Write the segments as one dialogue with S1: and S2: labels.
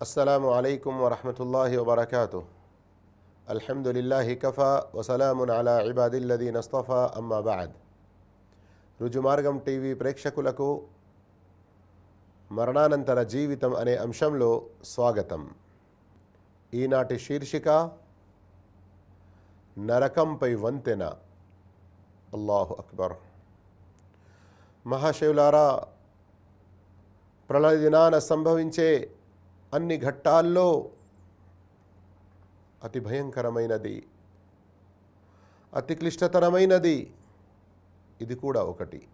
S1: السلام عليكم ورحمة الله وبركاته الحمد لله كفى وسلام على عباد الذين اصطفى أما بعد రుజుమార్గం TV ప్రేక్షకులకు మరణానంతర జీవితం అనే అంశంలో స్వాగతం ఈనాటి శీర్షిక నరకంపై వంతెన అల్లాహు అక్బర్ మహాశివులారా ప్రళయ దినాన సంభవించే అన్ని ఘట్టాల్లో అతి భయంకరమైనది అతి క్లిష్టతరమైనది. ఇది కూడా ఒకటి.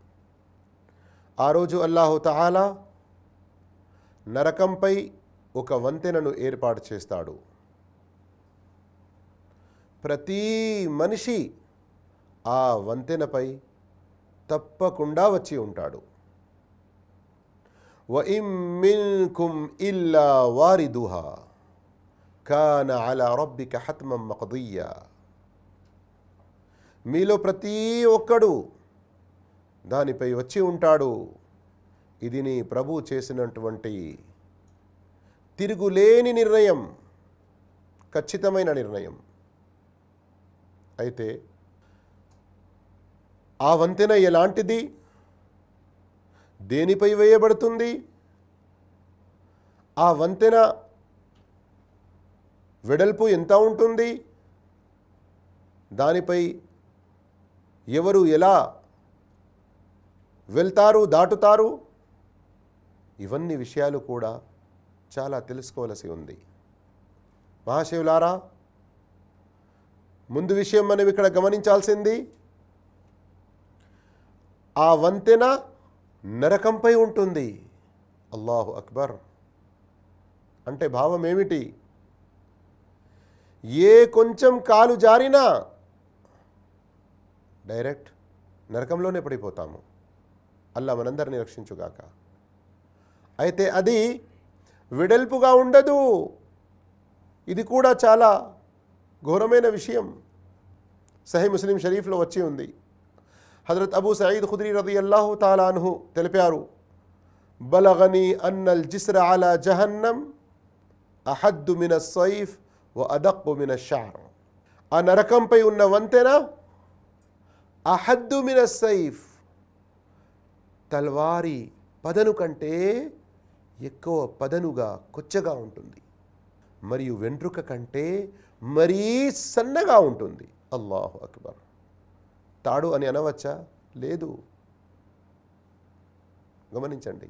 S1: ఆ రోజు అల్లాహు తహాలా నరకంపై ఒక వంతెనను ఏర్పాటు చేస్తాడు. ప్రతి మనిషి ఆ వంతెనపై తప్పకుండా వచ్చి ఉంటాడు. వఇమ్మిన్కుమ్ ఇల్లా వారిదుహా కాన అలా రబ్బిక హత్మం మకదీయా మీలో ప్రతి ఒక్కడు దానిపై వచ్చి ఉంటాడు ఇది నీ ప్రభు చేసినటువంటి తిరుగులేని నిర్ణయం ఖచ్చితమైన నిర్ణయం అయితే ఆ వంతెన ఎలాంటిది దేనిపై వేయబడుతుంది? ఆ వంతెన వెడల్పు ఎంత ఉంటుంది? దానిపై ఎవరు ఎలా వెళ్తారు దాటుతారు? ఇవన్నీ విషయాలు కూడా చాలా తెలుసుకోవలసి ఉంది. మహాశివులారా ముందు విషయం మనం ఇక్కడ గమనించాల్సింది ఆ వంతెన నరకంపై ఉంటుంది. అల్లాహు అక్బర్. అంటే భావం ఏమిటి? ఏ కొంచెం కాలు జారినా డైరెక్ట్ నరకంలోనే పడిపోతాము. అల్లా మనందరినీ రక్షించుగాక. అయితే అది వెడల్పుగా ఉండదు. ఇది కూడా చాలా ఘోరమైన విషయం. సహీ ముస్లిం షరీఫ్లో వచ్చి ఉంది. హజరత్ అబూ సయీద్ ఖుద్రీ రది అల్లాహు తాలాన్హు తెలిపారు బలగని అన్నల్ జిస్ర అలా జహన్నం అహద్దు మిన సైఫ్ వ అదక్కు మిన షార్ ఆ నరకంపై ఉన్న వంతెన అహద్దు మిన సైఫ్. తల్వారి పదను కంటే ఎక్కువ పదనుగా కొచ్చగా ఉంటుంది మరియు వెంట్రుక కంటే మరీ సన్నగా ఉంటుంది. అల్లాహు అక్బర్. తాడు అని అనవచ్చా? లేదు. గమనించండి.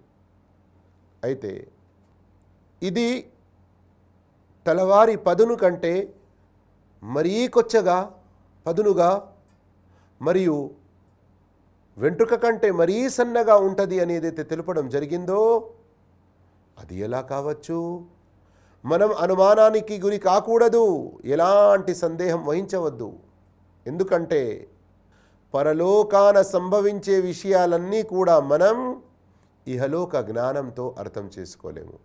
S1: అయితే ఇది తలవారి పదును కంటే మరీ కొచ్చగా పదునుగా మరియు వెంట్రుక కంటే మరీ సన్నగా ఉంటుంది అని ఏదైతే తెలుపడం జరిగిందో అది ఎలా కావచ్చు? మనం అనుమానానికి గురి కాకూడదు. ఎలాంటి సందేహం వహించవద్దు. ఎందుకంటే పరలోకాన సంభవించే విషయాలన్నీ కూడా మనం ఇహలోక జ్ఞానంతో అర్థం చేసుకోలేము.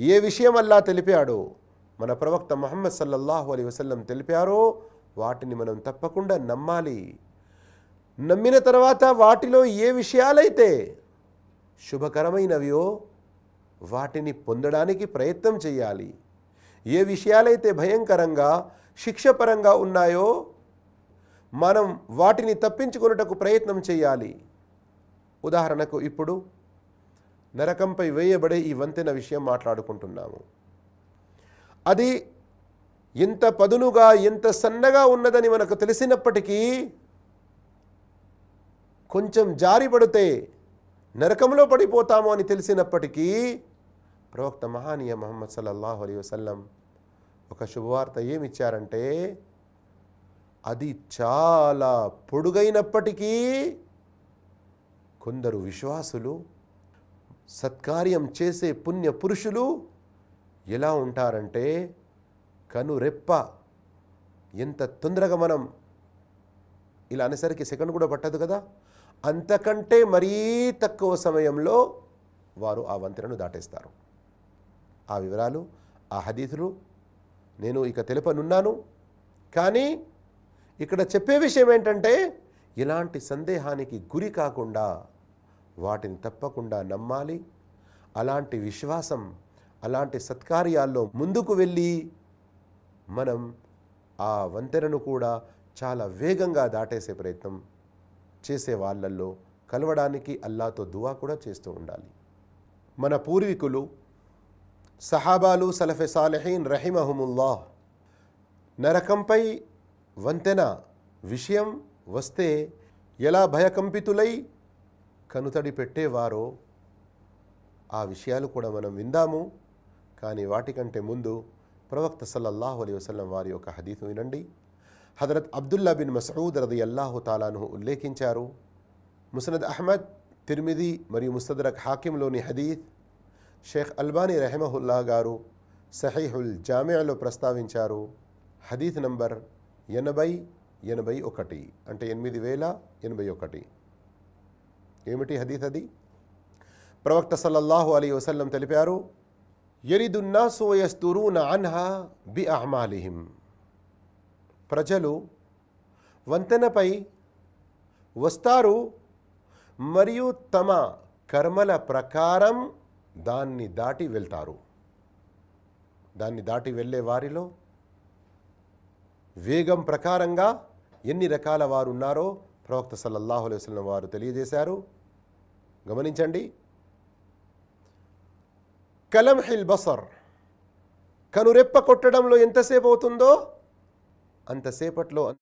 S1: ఏ విషయం అల్లా తెలిపాడో మన ప్రవక్త మహమ్మద్ సల్లల్లాహు అలీ వసల్లం తెలిపారో వాటిని మనం తప్పకుండా నమ్మాలి. నమ్మిన తర్వాత వాటిలో ఏ విషయాలైతే శుభకరమైనవియో వాటిని పొందడానికి ప్రయత్నం చేయాలి. ఏ విషయాలైతే భయంకరంగా శిక్షపరంగా ఉన్నాయో మనం వాటిని తప్పించుకున్నటకు ప్రయత్నం చేయాలి. ఉదాహరణకు ఇప్పుడు నరకంపై వేయబడే ఈ వంతెన విషయం మాట్లాడుకుంటున్నాము. అది ఎంత పదునుగా ఎంత సన్నగా ఉన్నదని మనకు తెలిసినప్పటికీ కొంచెం జారిపడితే నరకంలో పడిపోతాము అని తెలిసినప్పటికీ ప్రవక్త మహానీయ మహమ్మద్ సల్లల్లాహు అలీ వసల్లం ఒక శుభవార్త ఏమిచ్చారంటే అది చాలా పొడుగైనప్పటికీ కొందరు విశ్వాసులు సత్కార్యం చేసే పుణ్య పురుషులు ఎలా ఉంటారంటే కనురెప్ప ఎంత తొందరగా మనం ఇలా అనేసరికి సెకండ్ కూడా పట్టదు కదా? అంతకంటే మరీ తక్కువ సమయంలో వారు ఆ వంతెనను దాటేస్తారు. ఆ వివరాలు ఆ హదీతులు నేను ఇక తెలుపనున్నాను. కానీ ఇక్కడ చెప్పే విషయం ఏంటంటే ఇలాంటి సందేహానికి గురి కాకుండా వాటిని తప్పకుండా నమ్మాలి. అలాంటి విశ్వాసం అలాంటి సత్కార్యాల్లో ముందుకు వెళ్ళి మనం ఆ వంతెనను కూడా చాలా వేగంగా దాటేసే ప్రయత్నం చేసే వాళ్ళల్లో కలవడానికి అల్లాతో దువా కూడా చేస్తూ ఉండాలి. మన పూర్వీకులు సహాబాలు సలఫె సాలెహీన్ రహిమహముల్లాహ్ నరకంపై వంతెన విషయం వస్తే ఎలా భయకంపితులై కనుతడి పెట్టేవారో ఆ విషయాలు కూడా మనం విందాము. కానీ వాటికంటే ముందు ప్రవక్త సల్లల్లాహు అలైహి వసలం వారి యొక్క హదీతు వినండి. హజరత్ అబ్దుల్లా బిన్ మసూద్ రది అల్లాహు తాలాను ఉల్లేఖించారు. ముసనద్ అహ్మద్ తిర్మిది మరియు ముస్తదరక్ హాకింలోని హదీత్ షేఖ్ అల్బానీ రెహమహుల్లా గారు సహీహుల్ జామియాలో ప్రస్తావించారు. హదీత్ నంబర్ ఎనభై ఎనభై ఒకటి అంటే ఎనిమిది వేల ఎనభై ఒకటి. ఏమిటి హదీత్ అది? ప్రవక్త సల్లల్లాహు అలీ వసల్లం తెలిపారు ఎరిదున్నా సోయస్తురు అన్హా బి అహమాలిహిం. ప్రజలు వంతెనపై వస్తారు మరియు తమ కర్మల ప్రకారం దాన్ని దాటి వెళ్తారు. దాన్ని దాటి వెళ్ళే వారిలో వేగం ప్రకారంగా ఎన్ని రకాల వారు ఉన్నారో ప్రవక్త సల్లల్లాహు అలైవలం వారు తెలియజేశారు. గమనించండి. కలంహిల్ బసర్ కనురెప్ప కొట్టడంలో ఎంతసేపు అవుతుందో అంతసేపట్లో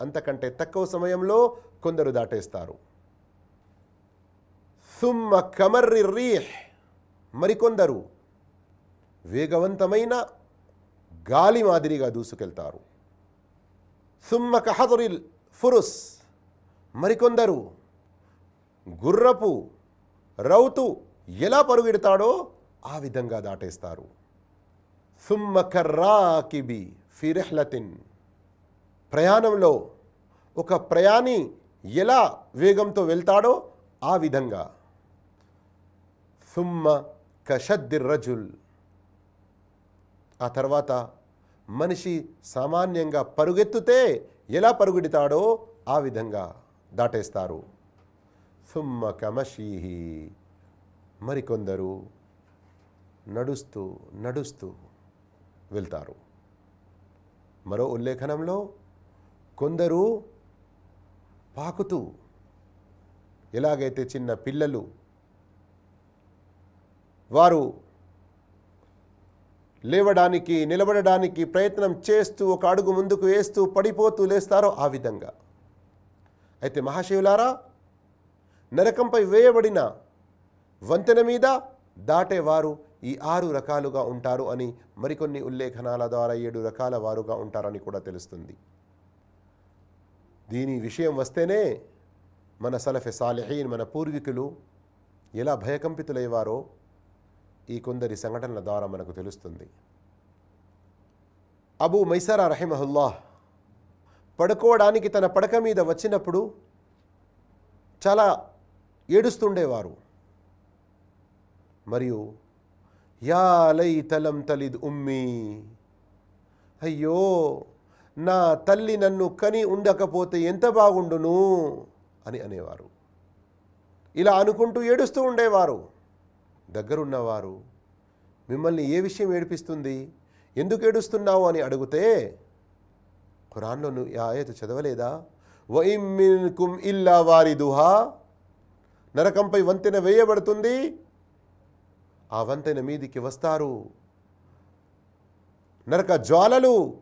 S1: అంతకంటే తక్కువ సమయంలో కొందరు దాటేస్తారు. సుమ్మ కమర్రి రీహ్ మరికొందరు వేగవంతమైన గాలి మాదిరిగా దూసుకెళ్తారు. సుమ్మ కహదురిల్ ఫురుస్ మరికొందరు గుర్రపు రౌతు ఎలా పరుగెడతాడో ఆ విధంగా దాటేస్తారు. సుమ్మ కర్రాకిబి ఫిరెహ్లతిన్ ప్రయాణంలో ఒక ప్రయాణి ఎలా వేగంతో వెళ్తాడో ఆ విధంగా. సుమ్మ కషద్దిర్రజుల్ ఆ తర్వాత మనిషి సామాన్యంగా పరుగెత్తుతే ఎలా పరుగుడితాడో ఆ విధంగా దాటేస్తారు. సుమ్మ కమషీహి మరికొందరు నడుస్తూ నడుస్తూ వెళ్తారు. మరో ఉల్లేఖనంలో కొందరు పాకుతూ ఎలాగైతే చిన్న పిల్లలు వారు లేవడానికి నిలబడడానికి ప్రయత్నం చేస్తూ ఒక అడుగు ముందుకు వేస్తూ పడిపోతూ లేస్తారో ఆ విధంగా. అయితే మహాశివులారా నరకంపై వేయబడిన వంతెన మీద దాటేవారు ఈ ఆరు రకాలుగా ఉంటారు అని మరికొన్ని ఉల్లేఖనాల ద్వారా ఏడు రకాల వారుగా ఉంటారని కూడా తెలుస్తుంది. దీని విషయం వస్తేనే మన సలఫె సాలిహీన్ మన పూర్వీకులు ఎలా భయకంపితులయ్యేవారో ఈ కొందరి సంఘటనల ద్వారా మనకు తెలుస్తుంది. అబూ మైసరా రహిమహుల్లాహ్ పడుకోవడానికి తన పడక మీద వచ్చినప్పుడు చాలా ఏడుస్తుండేవారు. మరియు యా లై తలం తలిద్ ఉమ్మీ అయ్యో నా తల్లి నన్ను కని ఉండకపోతే ఎంత బాగుండును అని అనేవారు. ఇలా అనుకుంటూ ఏడుస్తూ ఉండేవారు. దగ్గరున్నవారు మిమ్మల్ని ఏ విషయం ఏడిపిస్తుంది? ఎందుకు ఏడుస్తున్నావు? అని అడిగితే ఖురాన్లో నువ్వు ఆయత చదవలేదా? వైమిన్కుమ్ ఇల్లా వారి దుహా నరకంపై వంతెన వేయబడుతుంది. ఆ వంతెన మీదికి వస్తారు. నరక జ్వాలలు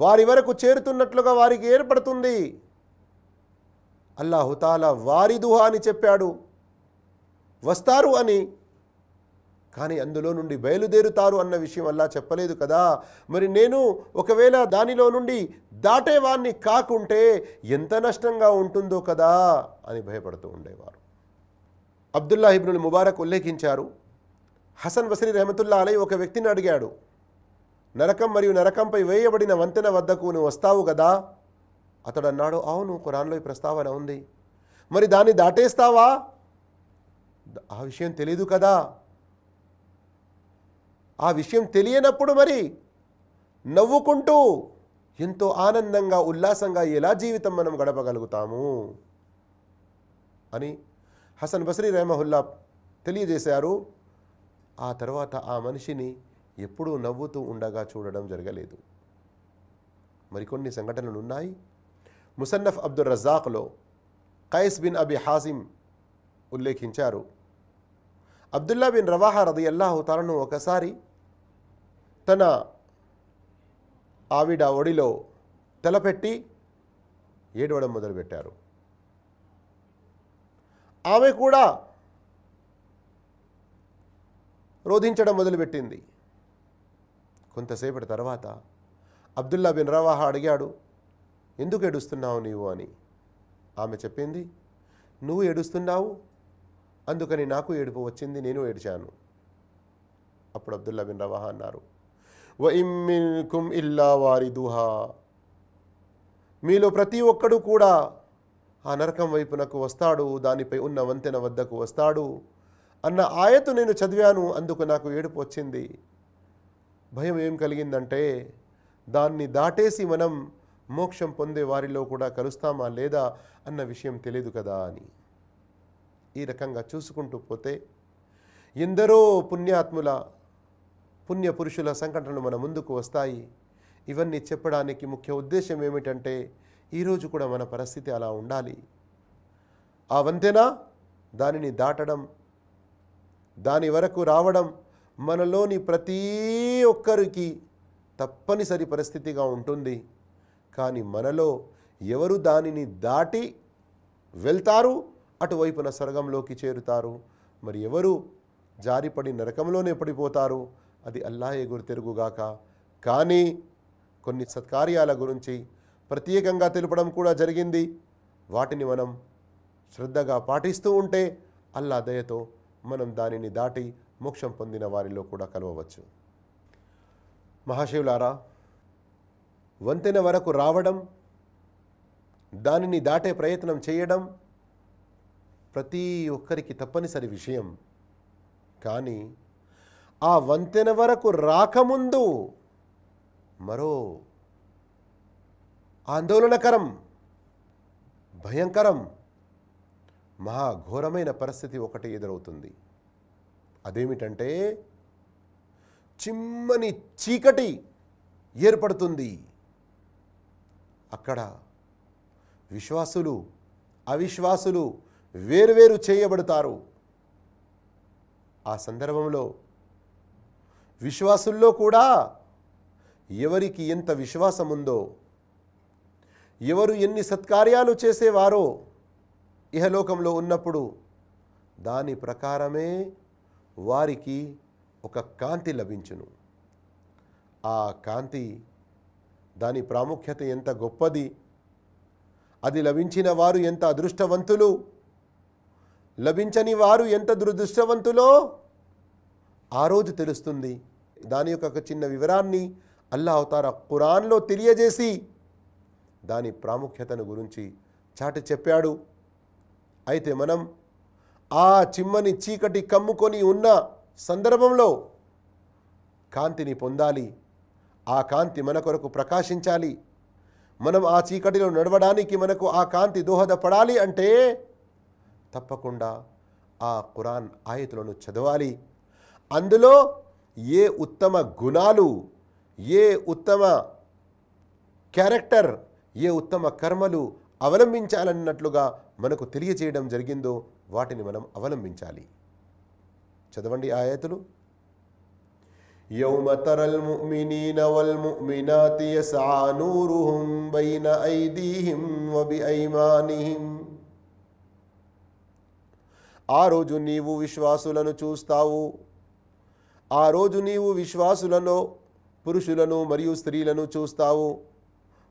S1: వారి వరకు చేరుతున్నట్లుగా వారికి ఏర్పడుతుంది. అల్లాహుతాలా వారిదుహా అని చెప్పాడు. వస్తారు అని. కానీ అందులో నుండి బయలుదేరుతారు అన్న విషయం అలా చెప్పలేదు కదా. మరి నేను ఒకవేళ దానిలో నుండి దాటేవాన్ని కాకుంటే ఎంత నష్టంగా ఉంటుందో కదా అని భయపడుతూ ఉండేవారు. అబ్దుల్లా ఇబ్నుల్ ముబారక్ ఉల్లేఖించారు. హసన్ బసరి రహమతుల్లా అలై ఒక వ్యక్తిని అడిగాడు నరకం మరియు నరకంపై వేయబడిన వంతెన వద్దకు నువ్వు వస్తావు కదా? అతడు అన్నాడు అవును ఖురాన్లో ఈ ప్రస్తావన ఉంది. మరి దాన్ని దాటేస్తావా? ఆ విషయం తెలీదు కదా. ఆ విషయం తెలియనప్పుడు మరి నవ్వుకుంటూ ఎంతో ఆనందంగా ఉల్లాసంగా ఎలా జీవితం మనం గడపగలుగుతాము అని హసన్ బస్రీ రెహమహుల్లా తెలియజేశారు. ఆ తర్వాత ఆ మనిషిని ఎప్పుడూ నవ్వుతూ ఉండగా చూడడం జరగలేదు. మరికొన్ని సంఘటనలు ఉన్నాయి ముసన్నఫ్ అబ్దుల్ రజాక్లో కైస్ బిన్ అబి హాసిం ఉల్లేఖించారు. అబ్దుల్లా బిన్ రవాహా రది అల్లాహు తలను ఒకసారి తన ఆవిడ ఒడిలో తలపెట్టి ఏడవడం మొదలుపెట్టారు. ఆమె కూడా రోధించడం మొదలుపెట్టింది. కొంతసేపటి తర్వాత అబ్దుల్లా బిన్ రవాహా అడిగాడు ఎందుకు ఏడుస్తున్నావు నీవు? అని. ఆమె చెప్పింది నువ్వు ఏడుస్తున్నావు అందుకని నాకు ఏడుపు వచ్చింది నేను ఏడ్చాను. అప్పుడు అబ్దుల్లా బిన్ రవాహా అన్నారు వ ఇమ్మిన్కుం ఇల్లా వారిదుహా. మీలో ప్రతి ఒక్కడు కూడా ఆ నరకం వైపునకు వస్తాడు దానిపై ఉన్న వంతెన వద్దకు వస్తాడు అన్న ఆయతు నేను చదివాను అందుకు నాకు ఏడుపు వచ్చింది. భయం ఏం కలిగిందంటే దాన్ని దాటేసి మనం మోక్షం పొందే వారిలో కూడా కలుస్తామా లేదా అన్న విషయం తెలియదు కదా అని. ఈ రకంగా చూసుకుంటూ పోతే ఎందరో పుణ్యాత్ముల పుణ్య పురుషుల సంఘటనలు మన ముందుకు వస్తాయి. ఇవన్నీ చెప్పడానికి ముఖ్య ఉద్దేశం ఏమిటంటే ఈరోజు కూడా మన పరిస్థితి అలా ఉండాలి. ఆ వంతెన దానిని దాటడం దాని వరకు రావడం మనలోని ప్రతి ఒక్కరికి తప్పనిసరి పరిస్థితిగా ఉంటుంది. కానీ మనలో ఎవరు దానిని దాటి వెళ్తారు? అటువైపున స్వర్గంలోకి చేరుతారు. మరి ఎవరు? జారిపడి నరకంలోనే పడిపోతారు. అది అల్లాహే గురి తెరుగుగాక కానీ కొన్ని సత్కార్యాల గురించి ప్రత్యేకంగా తెలుపడం కూడా జరిగింది. వాటిని మనం శ్రద్ధగా పాటిస్తూ ఉంటే అల్లా దయతో మనం దానిని దాటి మోక్షం పొందిన వారిలో కూడా కలవవచ్చు. మహాశివులారా వంతెన వరకు రావడం దానిని దాటే ప్రయత్నం చేయడం ప్రతి ఒక్కరికి తప్పనిసరి విషయం. కానీ ఆ వంతెన వరకు రాకముందు మరో ఆందోళనకరం భయంకరం మహాఘోరమైన పరిస్థితి ఒకటి ఎదురవుతుంది. అదేమిటంటే చిమ్మని చీకటి ఏర్పడుతుంది. అక్కడ విశ్వాసులు అవిశ్వాసులు వేరువేరు చేయబడతారు. ఆ సందర్భంలో విశ్వాసుల్లో కూడా ఎవరికి ఎంత విశ్వాసం ఉందో ఎవరు ఎన్ని సత్కార్యాలు చేసేవారో ఇహలోకంలో ఉన్నప్పుడు దాని ప్రకారమే వారికి ఒక కాంతి లభించును. ఆ కాంతి దాని ప్రాముఖ్యత ఎంత గొప్పది అది లభించిన వారు ఎంత అదృష్టవంతులు లభించని వారు ఎంత దురదృష్టవంతులో? ఆ రోజు తెలుస్తుంది. దాని యొక్క ఒక చిన్న వివరాన్ని అల్లా అవతార ఖురాన్లో తెలియజేసి దాని ప్రాముఖ్యతను గురించి చాటి చెప్పాడు. అయితే మనం ఆ చిమ్మని చీకటి కమ్ముకొని ఉన్న సందర్భంలో కాంతిని పొందాలి. ఆ కాంతి మన కొరకు ప్రకాశించాలి. మనం ఆ చీకటిలో నడవడానికి మనకు ఆ కాంతి దోహదపడాలి అంటే తప్పకుండా ఆ ఖురాన్ ఆయతులను చదవాలి అందులో ఏ ఉత్తమ గుణాలు ఏ ఉత్తమ క్యారెక్టర్ ఏ ఉత్తమ కర్మలు అవలంబించాలన్నట్లుగా మనకు తెలియజేయడం జరిగిందో వాటిని మనం అవలంబించాలి చదవండి ఆయతులు يوم ترى المؤمنين والمؤمنات يسعى نورهم بين أيديهم وبأيمانهم ఆ రోజు నీవు విశ్వాసులను చూస్తావు ఆ రోజు నీవు విశ్వాసులను పురుషులను మరియు స్త్రీలను చూస్తావు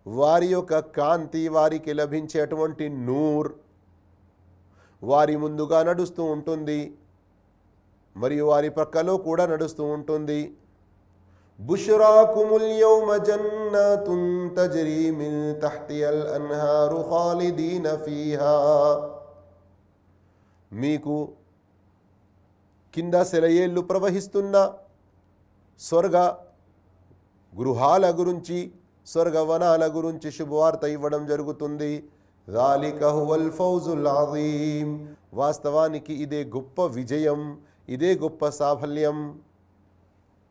S1: వారి యొక్క కాంతి వారికి లభించేటువంటి నూర్ వారి ముందుగా నడుస్తూ ఉంటుంది మరియు వారి పక్కలో కూడా నడుస్తూ ఉంటుంది بشراكم اليوم جنات تجري من تحتها الأنهار خالدين فيها మీకు కింద సెలయేళ్ళు ప్రవహిస్తున్న స్వర్గ గృహాల గురించి స్వర్గవనాల గురించి శుభవార్త ఇవ్వడం జరుగుతుంది ذَلِكَ هُوَ الْفَوْزُ الْعَظِيمُ వాస్తవానికి ఇదే గొప్ప విజయం ఇదే గొప్ప సాఫల్యం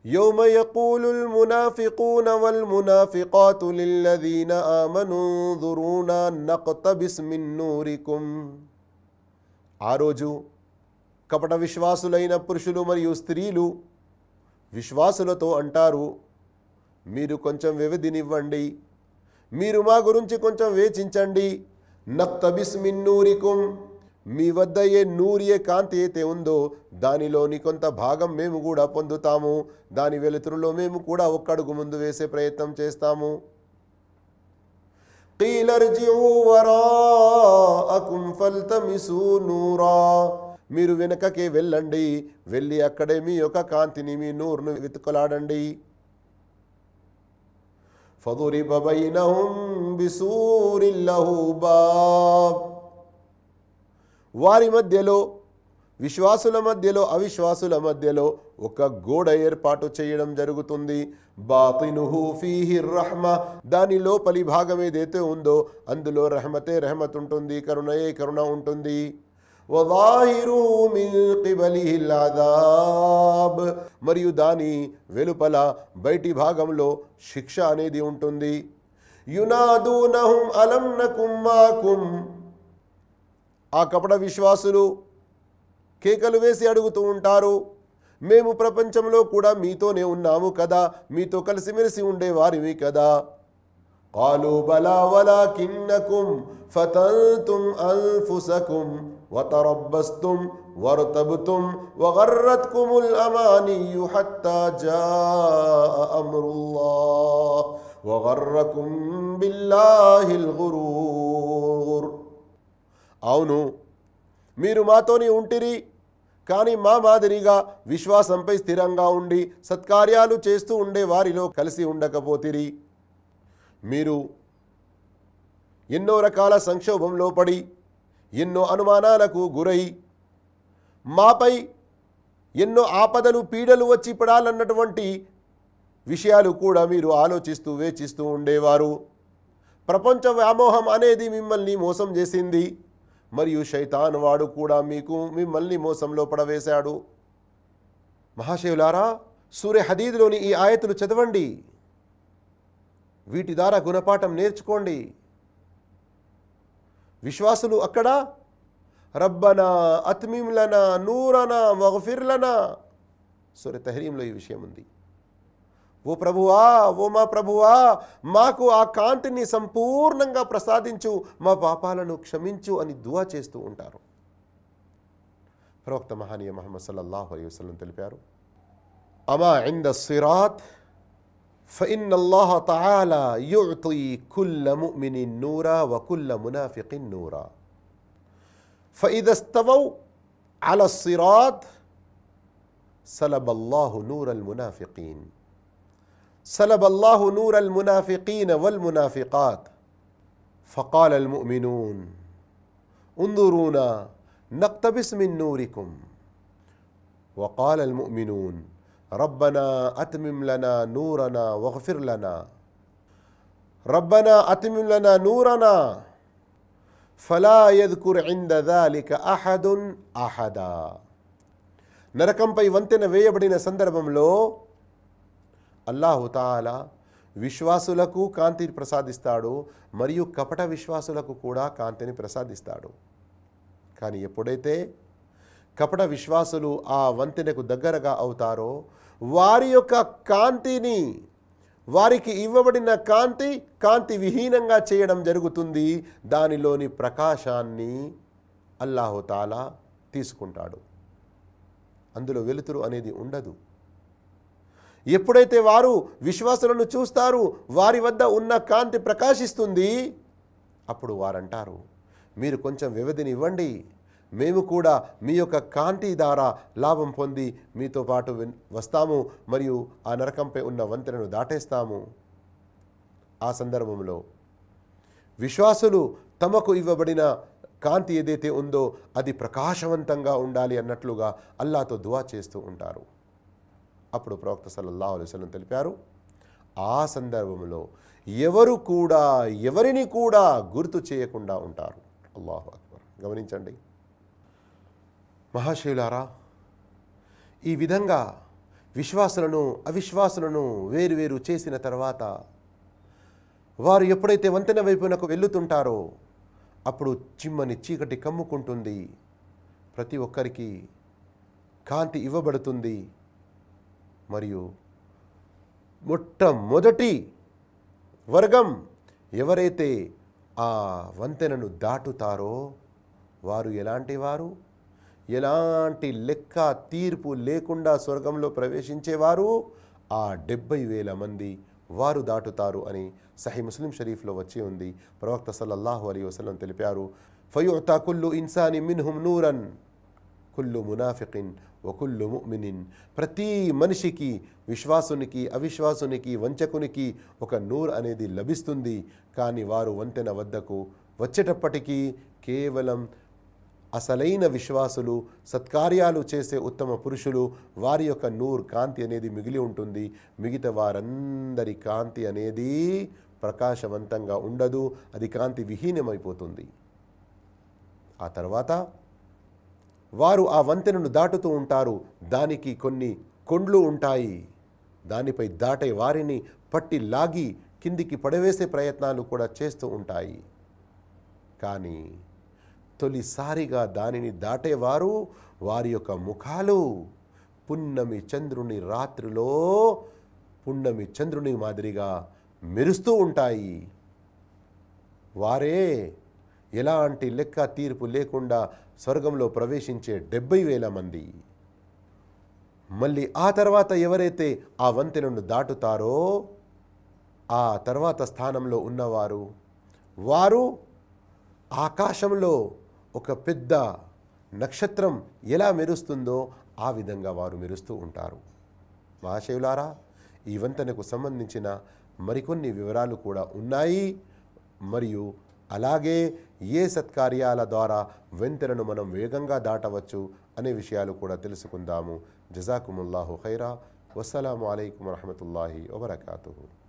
S1: يوم يقول المنافقون والمنافقات للذين آمنوا انظرونا نقتبس من نوركم ఆ రోజు కపట విశ్వాసులైన పురుషులు మరియు స్త్రీలు విశ్వాసులతో అంటారు మీరు కొంచెం వ్యవధినివ్వండి. మీరు మా గురించి కొంచెం వేచించండి. నక్తబిస్ నూరికుం మీ వద్ద ఏ నూరి ఏ కాంతి అయితే ఉందో దానిలోని కొంత భాగం మేము కూడా పొందుతాము. దాని వెలుతురులో మేము కూడా ఒక్కడుగు ముందు వేసే ప్రయత్నం చేస్తాము. قيل ارجعوا وراءكم فالتمسوا نورا మీరు వెనకకే వెళ్ళండి వెళ్ళి అక్కడే మీ యొక్క కాంతిని మీ నూరును వెతుకలాడండి فضرب بينهم بسور له باب వారి మధ్యలో విశ్వాసుల మధ్యలో అవిశ్వాసుల మధ్యలో ఒక గోడ ఏర్పాటు చేయడం జరుగుతుంది. బాతినుహు ఫీహి రహ్మ. దాని లోపలి భాగం ఏదైతే ఉందో అందులో రహమతే రహమత్ ఉంటుంది కరుణయే కరుణ ఉంటుంది. మరియు దాని వెలుపల బయటి భాగంలో శిక్ష అనేది ఉంటుంది. యునాదూనహుం అలం నకుం ఆ కపట విశ్వాసులు కేకలు వేసి అడుగుతూ ఉంటారు. మేము ప్రపంచంలో కూడా మీతోనే ఉన్నాము కదా. మీతో కలిసిమెలిసి ఉండేవారివి కదా. కాలు బలా వలా కిన్నకుం ఫతంతుం అల్ఫుసకుం వతరబ్బస్తుం వరతబుతుం వగర్రత్కుముల్ అమానియు హత్తా జా అమ్రుల్లా వగర్రకుం బిల్లాహిల్ గురూర్. అవును మీరు మాతోనే ఉంటిరి. కానీ మా మాదిరిగా విశ్వాసంపై స్థిరంగా ఉండి సత్కార్యాలు చేస్తూ ఉండే వారిలో కలిసి ఉండకపోతిరి. మీరు ఎన్నో రకాల సంక్షోభంలో పడి ఎన్నో అనుమానాలకు గురై మాపై ఎన్నో ఆపదలు పీడలు వచ్చి పడాలన్నటువంటి విషయాలు కూడా మీరు ఆలోచిస్తూ వేచిస్తూ ఉండేవారు. ప్రపంచ వ్యామోహం అనేది మిమ్మల్ని మోసం చేసింది. మరియు శైతాన్ వాడు కూడా మీకు మిమ్మల్ని మోసంలో పడవేశాడు. మహాశివులారా సూర్య హదీద్లోని ఈ ఆయతులు చదవండి. వీటి ద్వారా గుణపాఠం నేర్చుకోండి. విశ్వాసులు అక్కడ రబ్బనా అత్మింలనా నూరనా వగఫిర్లనా సూర్య తహరీంలో ఈ విషయం ఉంది. ఓ ప్రభువా ఓ మా ప్రభువా మాకు ఆ కాంతిని సంపూర్ణంగా ప్రసాదించు మా పాపాలను క్షమించు అని దువా చేస్తూ ఉంటారు ప్రవక్త మహానీయ మహమ్మద్ సల్లల్లాహు అలైహి వసల్లం తెలిపారు అమా ఇంద సిరాత్ فإن الله تعالى يعطي كل مؤمن نورا وكل منافق نورا فإذا استووا على الصراط سلب الله نور المنافقين سلب الله نور المنافقين والمنافقات فقال المؤمنون انظرونا نقتبس من نوركم وقال المؤمنون ربنا اتمم لنا نورنا واغفر لنا ربنا اتمم لنا نورنا فلا يذكر عند ذلك احد احدا నరకంపై వంతెన వేయబడిన సందర్భంలో అల్లాహుతాలా విశ్వాసులకు కాంతిని ప్రసాదిస్తాడు మరియు కపట విశ్వాసులకు కూడా కాంతిని ప్రసాదిస్తాడు. కానీ ఎప్పుడైతే కపట విశ్వాసులు ఆ వంతెనకు దగ్గరగా అవుతారో వారి యొక్క కాంతిని వారికి ఇవ్వబడిన కాంతి కాంతి విహీనంగా చేయడం జరుగుతుంది. దానిలోని ప్రకాశాన్ని అల్లాహుతాలా తీసుకుంటాడు. అందులో వెలుతురు అనేది ఉండదు. ఎప్పుడైతే వారు విశ్వాసులను చూస్తారు వారి వద్ద ఉన్న కాంతి ప్రకాశిస్తుంది అప్పుడు వారంటారు మీరు కొంచెం వ్యవధిని ఇవ్వండి. మేము కూడా మీ యొక్క కాంతి ద్వారా లాభం పొంది మీతో పాటు వస్తాము మరియు ఆ నరకంపై ఉన్న వంతెనను దాటేస్తాము. ఆ సందర్భంలో విశ్వాసులు తమకు ఇవ్వబడిన కాంతి ఏదైతే ఉందో అది ప్రకాశవంతంగా ఉండాలి అన్నట్లుగా అల్లాతో దువా చేస్తూ ఉంటారు. అప్పుడు ప్రవక్త సల్లల్లా అలైహి తెలిపారు ఆ సందర్భంలో ఎవరు కూడా ఎవరిని కూడా గుర్తు చేయకుండా ఉంటారు. అల్లాహు అక్బర్. గమనించండి. మహాశివులారా ఈ విధంగా విశ్వాసులను అవిశ్వాసులను వేరువేరు చేసిన తర్వాత వారు ఎప్పుడైతే వంతెన వైపునకు వెళ్ళుతుంటారో అప్పుడు చిమ్మని చీకటి కమ్ముకుంటుంది. ప్రతి ఒక్కరికి కాంతి ఇవ్వబడుతుంది. మరియు మొట్టమొదటి వర్గం ఎవరైతే ఆ వంతెనను దాటుతారో వారు ఎలాంటి వారు? ఎలాంటి లెక్క తీర్పు లేకుండా స్వర్గంలో ప్రవేశించేవారు? ఆ డెబ్బై వేల మంది వారు దాటుతారు అని సహీ ముస్లిం షరీఫ్లో వచ్చి ఉంది. ప్రవక్త సల్లల్లాహు అలీ వసలం తెలిపారు. ఫయుతా తాకుల్లు ఇన్సాని మిన్హుం నూరన్. కుల్లు మునాఫికిన్ వకుల్లు ముమినిన్. ప్రతి మనిషికి విశ్వాసునికి అవిశ్వాసునికి వంచకునికి ఒక నూర్ అనేది లభిస్తుంది. కానీ వారు వంతెన వద్దకు వచ్చేటప్పటికీ కేవలం అసలైన విశ్వాసులు సత్కార్యాలు చేసే ఉత్తమ పురుషులు వారి యొక్క నూర్ కాంతి అనేది మిగిలి ఉంటుంది. మిగతా వారందరి కాంతి అనేది ప్రకాశవంతంగా ఉండదు. అది కాంతి విహీనమైపోతుంది. ఆ తర్వాత వారు ఆ వంతెనను దాటుతూ ఉంటారు. దానికి కొన్ని కొండ్లు ఉంటాయి. దానిపై దాటే వారిని పట్టి లాగి కిందికి పడవేసే ప్రయత్నాలు కూడా చేస్తూ ఉంటాయి. కానీ తొలిసారిగా దానిని దాటేవారు వారి యొక్క ముఖాలు పున్నమి చంద్రుని రాత్రిలో పున్నమి చంద్రుని మాదిరిగా మెరుస్తూ ఉంటాయి. వారే ఎలాంటి లెక్క తీర్పు లేకుండా స్వర్గంలో ప్రవేశించే డెబ్బై వేల మంది. మళ్ళీ ఆ తర్వాత ఎవరైతే ఆ వంతెనను దాటుతారో ఆ తర్వాత స్థానంలో ఉన్నవారు వారు ఆకాశంలో ఒక పెద్ద నక్షత్రం ఎలా మెరుస్తుందో ఆ విధంగా వారు మెరుస్తూ ఉంటారు. మహాశివులారా ఈ వంతెనకు సంబంధించిన మరికొన్ని వివరాలు కూడా ఉన్నాయి. మరియు అలాగే ఏ సత్కార్యాల ద్వారా వెంతెలను మనం వేగంగా దాటవచ్చు అనే విషయాలు కూడా తెలుసుకుందాము. జజాకుముల్లాహు ఖైరా. వస్సలాము అలైకుం వరహమతుల్లాహి వబర్కాతుహు.